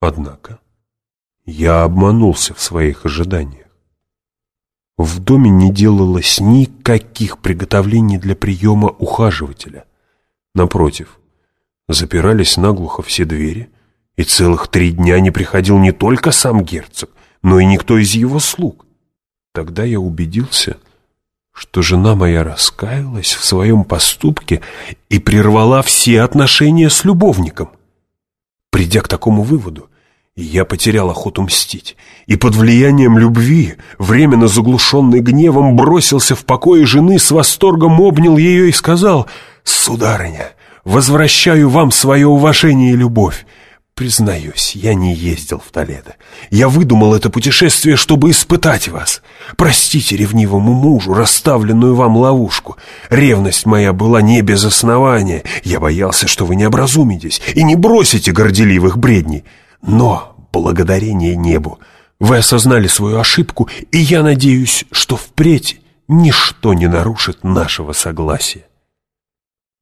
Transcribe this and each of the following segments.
Однако я обманулся в своих ожиданиях. В доме не делалось никаких приготовлений для приема ухаживателя. Напротив, запирались наглухо все двери, и целых три дня не приходил не только сам герцог, но и никто из его слуг. Тогда я убедился, что жена моя раскаялась в своем поступке и прервала все отношения с любовником. Придя к такому выводу, я потерял охоту мстить, и под влиянием любви, временно заглушенный гневом, бросился в покое жены, с восторгом обнял ее и сказал, «Сударыня, возвращаю вам свое уважение и любовь. Признаюсь, я не ездил в Толедо. Я выдумал это путешествие, чтобы испытать вас. Простите ревнивому мужу расставленную вам ловушку. Ревность моя была не без основания. Я боялся, что вы не образумитесь и не бросите горделивых бредней. Но, благодарение небу, вы осознали свою ошибку, и я надеюсь, что впредь ничто не нарушит нашего согласия.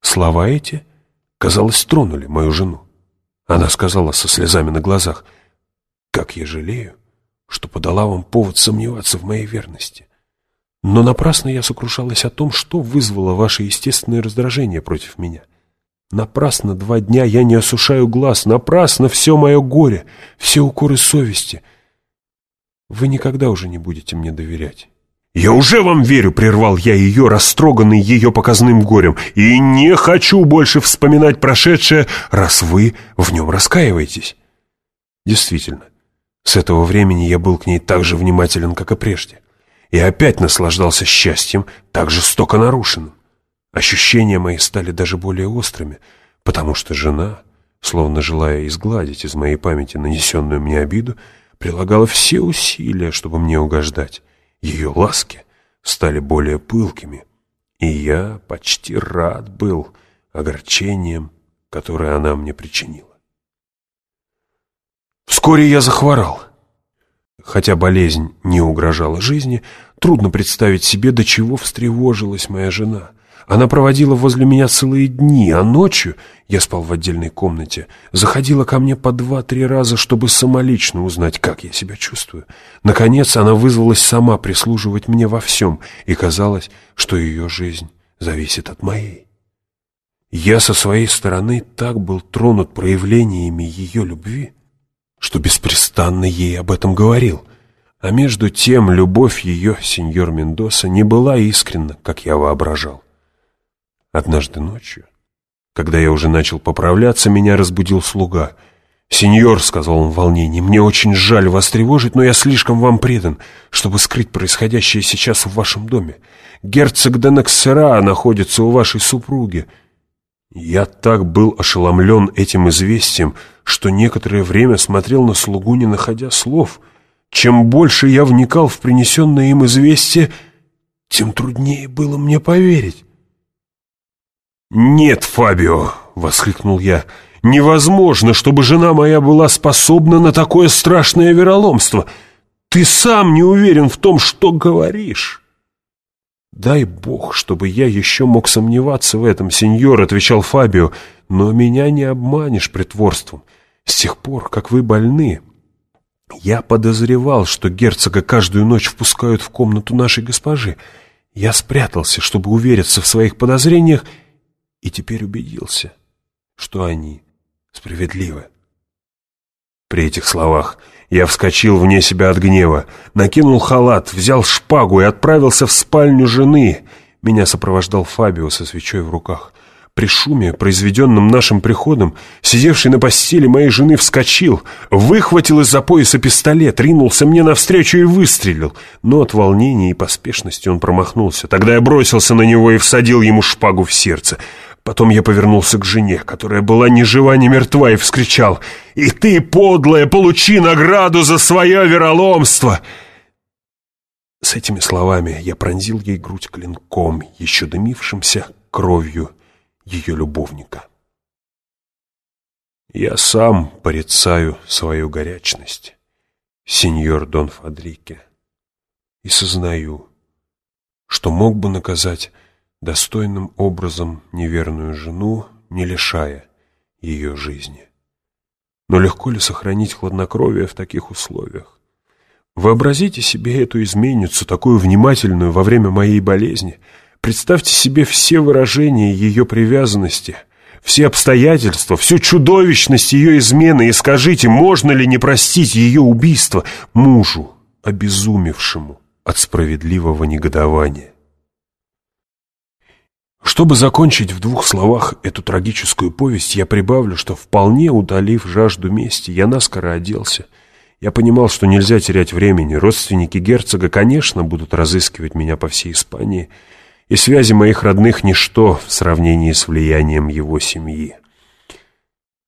Слова эти, казалось, тронули мою жену. Она сказала со слезами на глазах, «Как я жалею, что подала вам повод сомневаться в моей верности. Но напрасно я сокрушалась о том, что вызвало ваше естественное раздражение против меня. Напрасно два дня я не осушаю глаз, напрасно все мое горе, все укоры совести. Вы никогда уже не будете мне доверять». «Я уже вам верю», — прервал я ее, растроганный ее показным горем, «и не хочу больше вспоминать прошедшее, раз вы в нем раскаиваетесь». Действительно, с этого времени я был к ней так же внимателен, как и прежде, и опять наслаждался счастьем, так жестоко нарушенным. Ощущения мои стали даже более острыми, потому что жена, словно желая изгладить из моей памяти нанесенную мне обиду, прилагала все усилия, чтобы мне угождать. Ее ласки стали более пылкими, и я почти рад был огорчением, которое она мне причинила. Вскоре я захворал. Хотя болезнь не угрожала жизни, трудно представить себе, до чего встревожилась моя жена. Она проводила возле меня целые дни, а ночью, я спал в отдельной комнате, заходила ко мне по два-три раза, чтобы самолично узнать, как я себя чувствую. Наконец она вызвалась сама прислуживать мне во всем, и казалось, что ее жизнь зависит от моей. Я со своей стороны так был тронут проявлениями ее любви, что беспрестанно ей об этом говорил. А между тем любовь ее, сеньор Мендоса, не была искренна, как я воображал. Однажды ночью, когда я уже начал поправляться, меня разбудил слуга. «Сеньор», — сказал он в волнении, — «мне очень жаль вас тревожить, но я слишком вам предан, чтобы скрыть происходящее сейчас в вашем доме. Герцог Денексера находится у вашей супруги». Я так был ошеломлен этим известием, что некоторое время смотрел на слугу, не находя слов. Чем больше я вникал в принесенное им известие, тем труднее было мне поверить. «Нет, Фабио!» — воскликнул я. «Невозможно, чтобы жена моя была способна на такое страшное вероломство. Ты сам не уверен в том, что говоришь». «Дай бог, чтобы я еще мог сомневаться в этом, сеньор», — отвечал Фабио, «но меня не обманешь притворством. С тех пор, как вы больны, я подозревал, что герцога каждую ночь впускают в комнату нашей госпожи. Я спрятался, чтобы увериться в своих подозрениях, и теперь убедился, что они справедливы. При этих словах я вскочил вне себя от гнева, накинул халат, взял шпагу и отправился в спальню жены. Меня сопровождал Фабио со свечой в руках. При шуме, произведенном нашим приходом, сидевший на постели моей жены вскочил, выхватил из-за пояса пистолет, ринулся мне навстречу и выстрелил. Но от волнения и поспешности он промахнулся. Тогда я бросился на него и всадил ему шпагу в сердце. Потом я повернулся к жене, которая была ни жива, ни мертва, и вскричал «И ты, подлая, получи награду за свое вероломство!» С этими словами я пронзил ей грудь клинком, еще дымившимся кровью ее любовника. Я сам порицаю свою горячность, сеньор Дон Фадрике, и сознаю, что мог бы наказать достойным образом неверную жену, не лишая ее жизни. Но легко ли сохранить хладнокровие в таких условиях? Вообразите себе эту изменницу, такую внимательную во время моей болезни. Представьте себе все выражения ее привязанности, все обстоятельства, всю чудовищность ее измены и скажите, можно ли не простить ее убийство мужу, обезумевшему от справедливого негодования. Чтобы закончить в двух словах эту трагическую повесть, я прибавлю, что вполне удалив жажду мести, я наскоро оделся. Я понимал, что нельзя терять времени. Родственники герцога, конечно, будут разыскивать меня по всей Испании, и связи моих родных — ничто в сравнении с влиянием его семьи.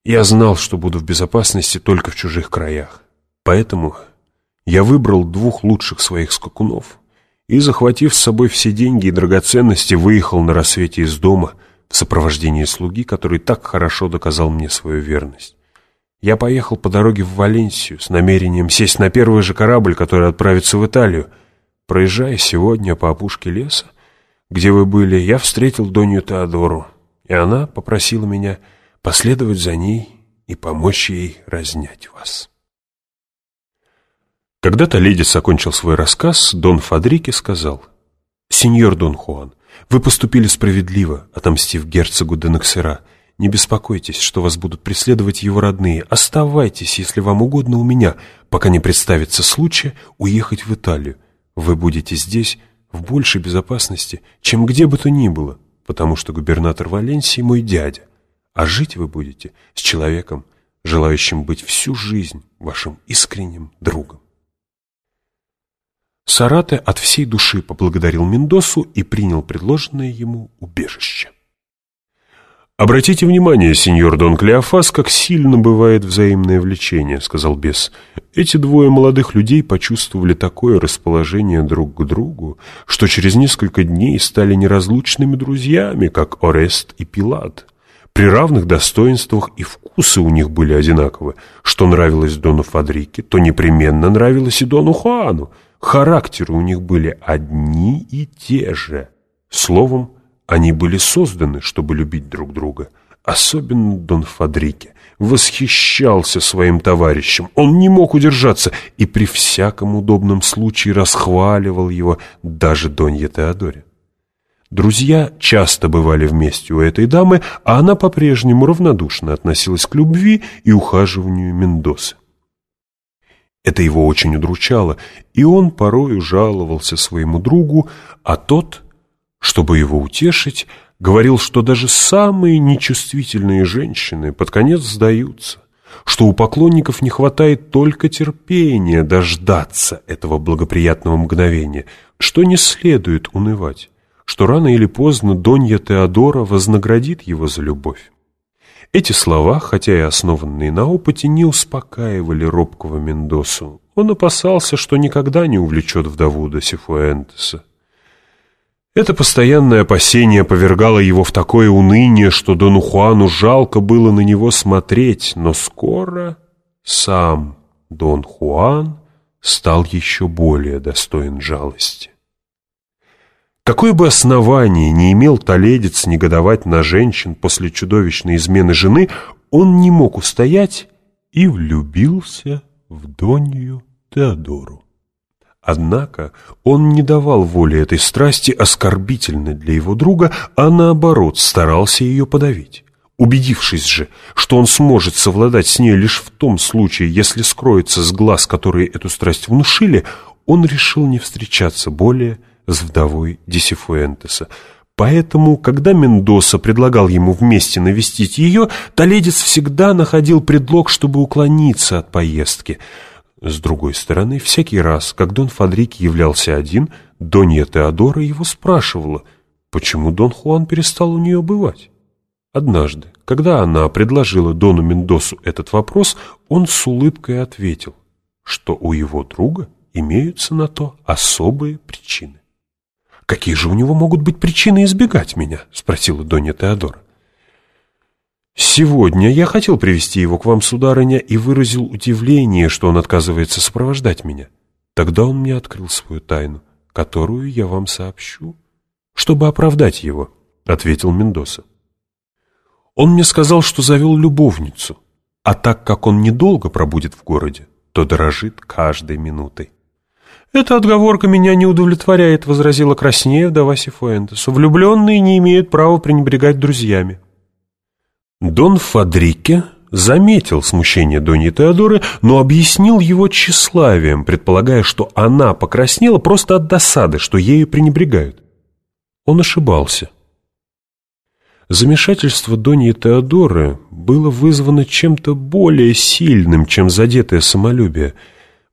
Я знал, что буду в безопасности только в чужих краях. Поэтому я выбрал двух лучших своих скакунов и, захватив с собой все деньги и драгоценности, выехал на рассвете из дома в сопровождении слуги, который так хорошо доказал мне свою верность. Я поехал по дороге в Валенсию с намерением сесть на первый же корабль, который отправится в Италию. Проезжая сегодня по опушке леса, где вы были, я встретил Донью Теодору, и она попросила меня последовать за ней и помочь ей разнять вас. Когда Толедис окончил свой рассказ, Дон Фадрике сказал, «Сеньор Дон Хуан, вы поступили справедливо, отомстив герцогу Денексера. Не беспокойтесь, что вас будут преследовать его родные. Оставайтесь, если вам угодно, у меня, пока не представится случай уехать в Италию. Вы будете здесь в большей безопасности, чем где бы то ни было, потому что губернатор Валенсии мой дядя, а жить вы будете с человеком, желающим быть всю жизнь вашим искренним другом. Сарате от всей души поблагодарил Мендосу и принял предложенное ему убежище. «Обратите внимание, сеньор Дон Клеофас, как сильно бывает взаимное влечение», — сказал бес. «Эти двое молодых людей почувствовали такое расположение друг к другу, что через несколько дней стали неразлучными друзьями, как Орест и Пилат. При равных достоинствах и вкусы у них были одинаковы. Что нравилось Дону Фадрике, то непременно нравилось и Дону Хуану. Характеры у них были одни и те же. Словом, они были созданы, чтобы любить друг друга. Особенно Дон Фадрике восхищался своим товарищем. Он не мог удержаться и при всяком удобном случае расхваливал его даже Донье Теодоре. Друзья часто бывали вместе у этой дамы, а она по-прежнему равнодушно относилась к любви и ухаживанию Мендосы. Это его очень удручало, и он порою жаловался своему другу, а тот, чтобы его утешить, говорил, что даже самые нечувствительные женщины под конец сдаются, что у поклонников не хватает только терпения дождаться этого благоприятного мгновения, что не следует унывать, что рано или поздно Донья Теодора вознаградит его за любовь. Эти слова, хотя и основанные на опыте, не успокаивали робкого Мендосу. Он опасался, что никогда не увлечет вдову до Сифуэнтеса. Это постоянное опасение повергало его в такое уныние, что Дону Хуану жалко было на него смотреть, но скоро сам Дон Хуан стал еще более достоин жалости. Какое бы основание не имел Толедец негодовать на женщин после чудовищной измены жены, он не мог устоять и влюбился в Донью Теодору. Однако он не давал воли этой страсти оскорбительной для его друга, а наоборот старался ее подавить. Убедившись же, что он сможет совладать с ней лишь в том случае, если скроется с глаз, которые эту страсть внушили, он решил не встречаться более с вдовой Дисифуэнтеса. Поэтому, когда Мендоса предлагал ему вместе навестить ее, Толедец всегда находил предлог, чтобы уклониться от поездки. С другой стороны, всякий раз, как Дон Фадрик являлся один, Донья Теодора его спрашивала, почему Дон Хуан перестал у нее бывать. Однажды, когда она предложила Дону Мендосу этот вопрос, он с улыбкой ответил, что у его друга имеются на то особые причины. «Какие же у него могут быть причины избегать меня?» — спросила Донья Теодора. «Сегодня я хотел привести его к вам, сударыня, и выразил удивление, что он отказывается сопровождать меня. Тогда он мне открыл свою тайну, которую я вам сообщу, чтобы оправдать его», — ответил Мендоса. «Он мне сказал, что завел любовницу, а так как он недолго пробудет в городе, то дорожит каждой минутой. «Эта отговорка меня не удовлетворяет», — возразила краснея вдова Сифуэнтесу. «Влюбленные не имеют права пренебрегать друзьями». Дон Фадрике заметил смущение Дони Теодоры, но объяснил его тщеславием, предполагая, что она покраснела просто от досады, что ею пренебрегают. Он ошибался. Замешательство Дони Теодоры было вызвано чем-то более сильным, чем задетое самолюбие —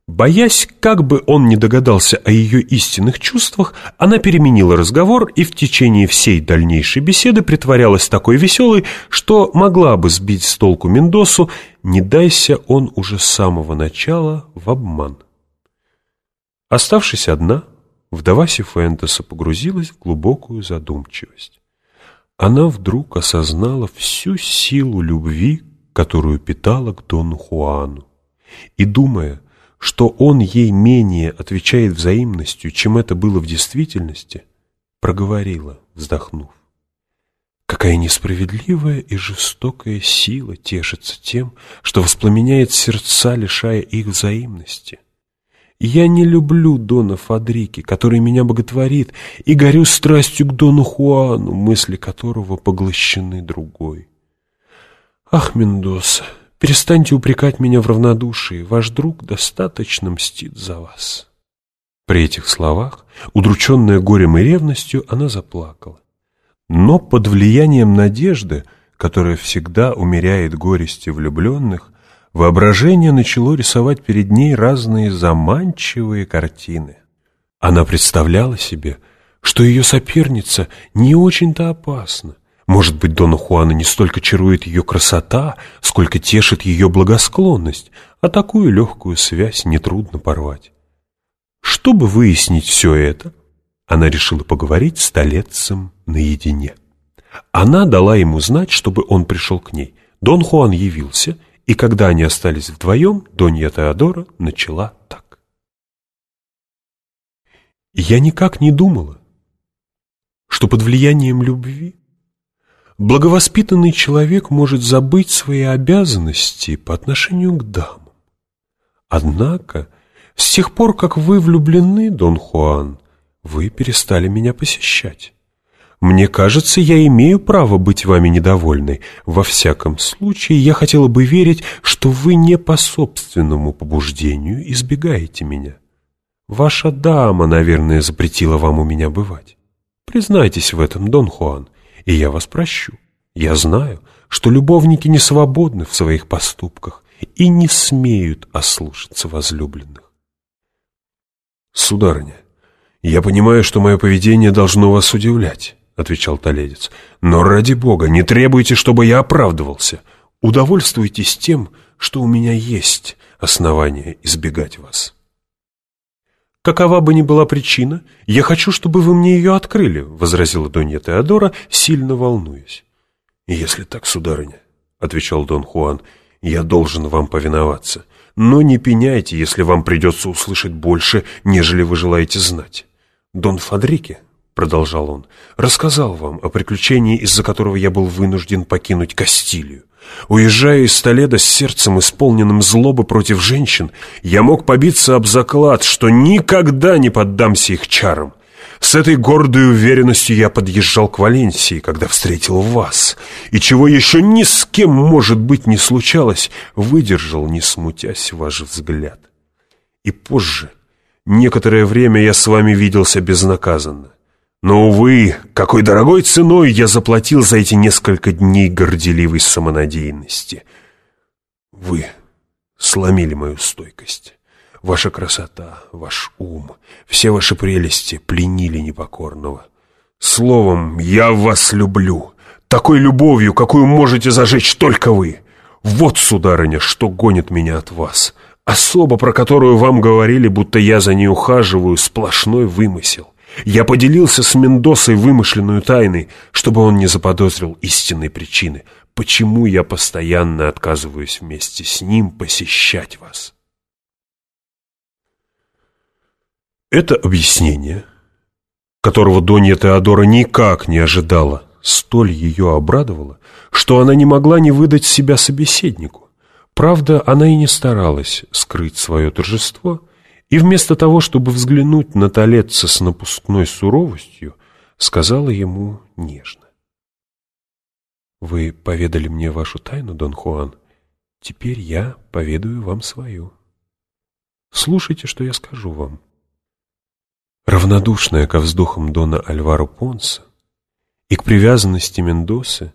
Боясь, как бы он не догадался о ее истинных чувствах, она переменила разговор и в течение всей дальнейшей беседы притворялась такой веселой, что могла бы сбить с толку Мендосу, не дайся он уже с самого начала в обман. Оставшись одна, вдова Сифуэнтеса погрузилась в глубокую задумчивость. Она вдруг осознала всю силу любви, которую питала к Дону Хуану, и, думая, что он ей менее отвечает взаимностью, чем это было в действительности, проговорила, вздохнув. Какая несправедливая и жестокая сила тешится тем, что воспламеняет сердца, лишая их взаимности. Я не люблю Дона Фадрики, который меня боготворит, и горю страстью к Дону Хуану, мысли которого поглощены другой. Ах, Мендоса, Перестаньте упрекать меня в равнодушии, ваш друг достаточно мстит за вас». При этих словах, удрученная горем и ревностью, она заплакала. Но под влиянием надежды, которая всегда умеряет горести влюбленных, воображение начало рисовать перед ней разные заманчивые картины. Она представляла себе, что ее соперница не очень-то опасна, может быть, Дона Хуана не столько чарует ее красота, сколько тешит ее благосклонность, а такую легкую связь нетрудно порвать. Чтобы выяснить все это, она решила поговорить с Толецем наедине. Она дала ему знать, чтобы он пришел к ней. Дон Хуан явился, и когда они остались вдвоем, Донья Теодора начала так. «Я никак не думала, что под влиянием любви Благовоспитанный человек может забыть свои обязанности по отношению к дамам. Однако, с тех пор, как вы влюблены, Дон Хуан, вы перестали меня посещать. Мне кажется, я имею право быть вами недовольной. Во всяком случае, я хотела бы верить, что вы не по собственному побуждению избегаете меня. Ваша дама, наверное, запретила вам у меня бывать. Признайтесь в этом, Дон Хуан, и я вас прощу. Я знаю, что любовники не свободны в своих поступках и не смеют ослушаться возлюбленных. Сударыня, я понимаю, что мое поведение должно вас удивлять, отвечал Толедец. Но ради бога, не требуйте, чтобы я оправдывался. Удовольствуйтесь тем, что у меня есть основания избегать вас. «Какова бы ни была причина, я хочу, чтобы вы мне ее открыли», — возразила Донья Теодора, сильно волнуясь. «Если так, сударыня», — отвечал Дон Хуан, — «я должен вам повиноваться. Но не пеняйте, если вам придется услышать больше, нежели вы желаете знать. Дон Фадрике, — продолжал он, — рассказал вам о приключении, из-за которого я был вынужден покинуть Кастилию. Уезжая из Толеда с сердцем, исполненным злобы против женщин, я мог побиться об заклад, что никогда не поддамся их чарам. С этой гордой уверенностью я подъезжал к Валенсии, когда встретил вас, и чего еще ни с кем, может быть, не случалось, выдержал, не смутясь, ваш взгляд. И позже, некоторое время я с вами виделся безнаказанно. Но, увы, какой дорогой ценой я заплатил за эти несколько дней горделивой самонадеянности. Вы сломили мою стойкость. Ваша красота, ваш ум, все ваши прелести пленили непокорного. Словом, я вас люблю, такой любовью, какую можете зажечь только вы. Вот, сударыня, что гонит меня от вас. Особо, про которую вам говорили, будто я за ней ухаживаю, сплошной вымысел. Я поделился с Мендосой вымышленную тайной, чтобы он не заподозрил истинной причины, почему я постоянно отказываюсь вместе с ним посещать вас. Это объяснение, которого Донья Теодора никак не ожидала, столь ее обрадовало, что она не могла не выдать себя собеседнику. Правда, она и не старалась скрыть свое торжество, и вместо того, чтобы взглянуть на Толетца с напускной суровостью, сказала ему нежно. «Вы поведали мне вашу тайну, Дон Хуан, теперь я поведаю вам свою. Слушайте, что я скажу вам». Равнодушная ко вздохам Дона Альваро Понса и к привязанности Мендосы,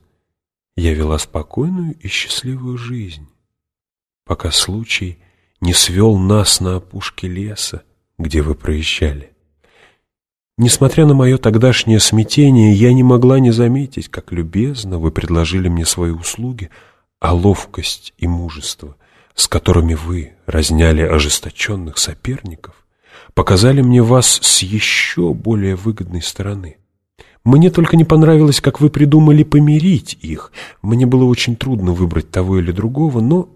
я вела спокойную и счастливую жизнь, пока случай не свел нас на опушке леса, где вы проезжали. Несмотря на мое тогдашнее смятение, я не могла не заметить, как любезно вы предложили мне свои услуги, а ловкость и мужество, с которыми вы разняли ожесточенных соперников, показали мне вас с еще более выгодной стороны. Мне только не понравилось, как вы придумали помирить их. Мне было очень трудно выбрать того или другого, но,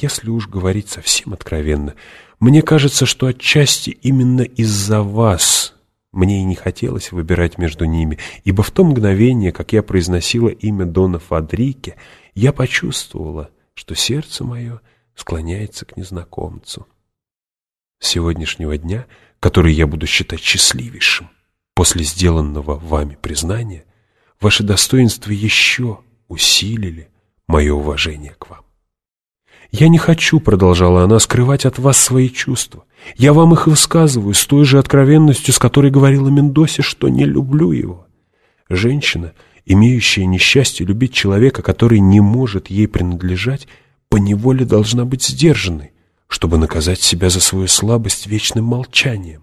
если уж говорить совсем откровенно, мне кажется, что отчасти именно из-за вас мне и не хотелось выбирать между ними, ибо в то мгновение, как я произносила имя Дона Фадрике, я почувствовала, что сердце мое склоняется к незнакомцу. С сегодняшнего дня, который я буду считать счастливейшим, После сделанного вами признания ваши достоинства еще усилили мое уважение к вам. «Я не хочу», — продолжала она, — «скрывать от вас свои чувства. Я вам их высказываю с той же откровенностью, с которой говорила Мендосе, что не люблю его. Женщина, имеющая несчастье любить человека, который не может ей принадлежать, поневоле должна быть сдержанной, чтобы наказать себя за свою слабость вечным молчанием.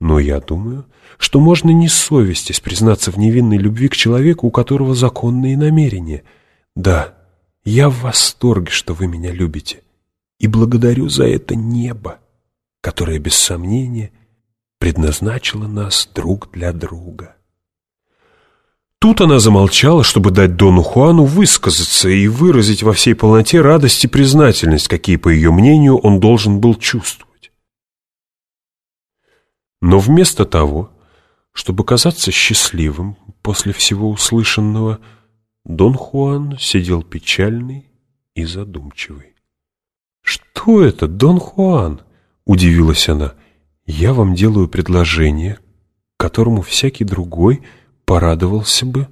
Но я думаю, что можно не совестись признаться в невинной любви к человеку, у которого законные намерения. Да, я в восторге, что вы меня любите, и благодарю за это небо, которое, без сомнения, предназначило нас друг для друга. Тут она замолчала, чтобы дать Дону Хуану высказаться и выразить во всей полноте радость и признательность, какие, по ее мнению, он должен был чувствовать. Но вместо того, чтобы казаться счастливым после всего услышанного, Дон Хуан сидел печальный и задумчивый. «Что это, Дон Хуан?» — удивилась она. «Я вам делаю предложение, которому всякий другой порадовался бы.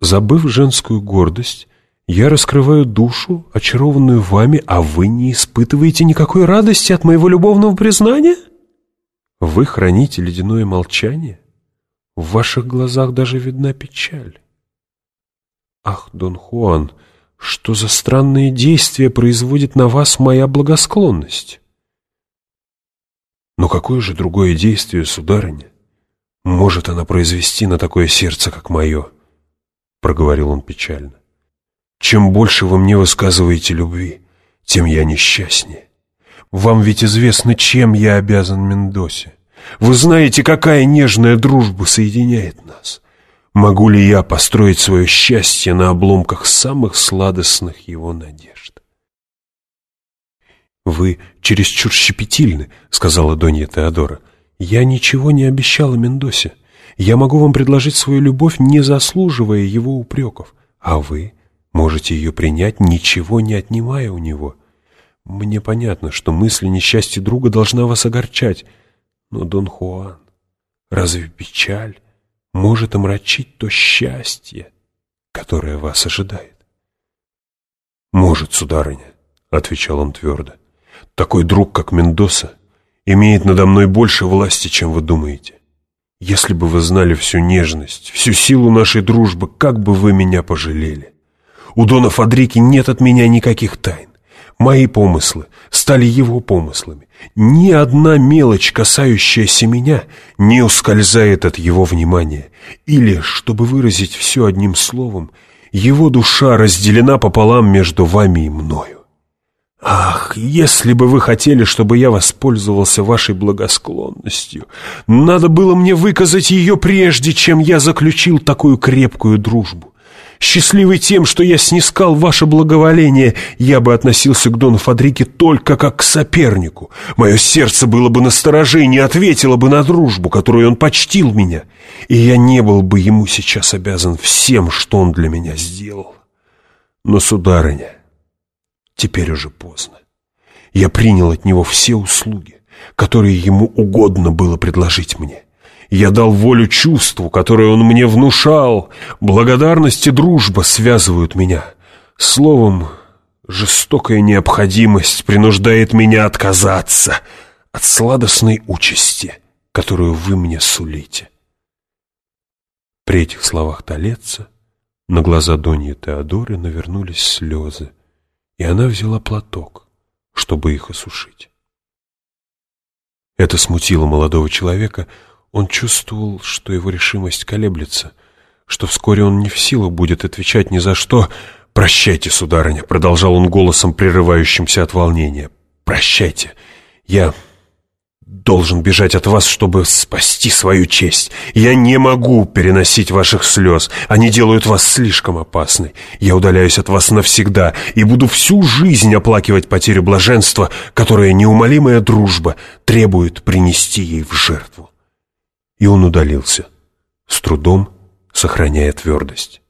Забыв женскую гордость, я раскрываю душу, очарованную вами, а вы не испытываете никакой радости от моего любовного признания?» Вы храните ледяное молчание? В ваших глазах даже видна печаль. Ах, Дон Хуан, что за странные действия производит на вас моя благосклонность? Но какое же другое действие, сударыня, может она произвести на такое сердце, как мое? Проговорил он печально. Чем больше вы мне высказываете любви, тем я несчастнее. Вам ведь известно, чем я обязан Мендосе. Вы знаете, какая нежная дружба соединяет нас. Могу ли я построить свое счастье на обломках самых сладостных его надежд? «Вы чересчур щепетильны», — сказала Донья Теодора. «Я ничего не обещала Мендосе. Я могу вам предложить свою любовь, не заслуживая его упреков, а вы можете ее принять, ничего не отнимая у него». Мне понятно, что мысль о несчастье друга должна вас огорчать. Но, Дон Хуан, разве печаль может омрачить то счастье, которое вас ожидает? «Может, сударыня», — отвечал он твердо. «Такой друг, как Мендоса, имеет надо мной больше власти, чем вы думаете. Если бы вы знали всю нежность, всю силу нашей дружбы, как бы вы меня пожалели. У Дона Фадрики нет от меня никаких тайн. Мои помыслы стали его помыслами. Ни одна мелочь, касающаяся меня, не ускользает от его внимания. Или, чтобы выразить все одним словом, его душа разделена пополам между вами и мною. Ах, если бы вы хотели, чтобы я воспользовался вашей благосклонностью, надо было мне выказать ее прежде, чем я заключил такую крепкую дружбу. Счастливый тем, что я снискал ваше благоволение, я бы относился к Дону Фадрике только как к сопернику. Мое сердце было бы настороже и не ответило бы на дружбу, которую он почтил меня, и я не был бы ему сейчас обязан всем, что он для меня сделал. Но, сударыня, теперь уже поздно. Я принял от него все услуги, которые ему угодно было предложить мне. Я дал волю чувству, которое он мне внушал. Благодарность и дружба связывают меня. Словом, жестокая необходимость принуждает меня отказаться от сладостной участи, которую вы мне сулите. При этих словах Толеца на глаза Доньи Теодоры навернулись слезы, и она взяла платок, чтобы их осушить. Это смутило молодого человека, он чувствовал, что его решимость колеблется, что вскоре он не в силах будет отвечать ни за что. «Прощайте, сударыня», — продолжал он голосом, прерывающимся от волнения. «Прощайте. Я должен бежать от вас, чтобы спасти свою честь. Я не могу переносить ваших слез. Они делают вас слишком опасной. Я удаляюсь от вас навсегда и буду всю жизнь оплакивать потерю блаженства, которое неумолимая дружба требует принести ей в жертву. И он удалился, с трудом сохраняя твердость.